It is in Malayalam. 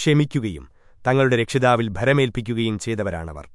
ക്ഷമിക്കുകയും തങ്ങളുടെ രക്ഷിതാവിൽ ഭരമേൽപ്പിക്കുകയും ചെയ്തവരാണവർ.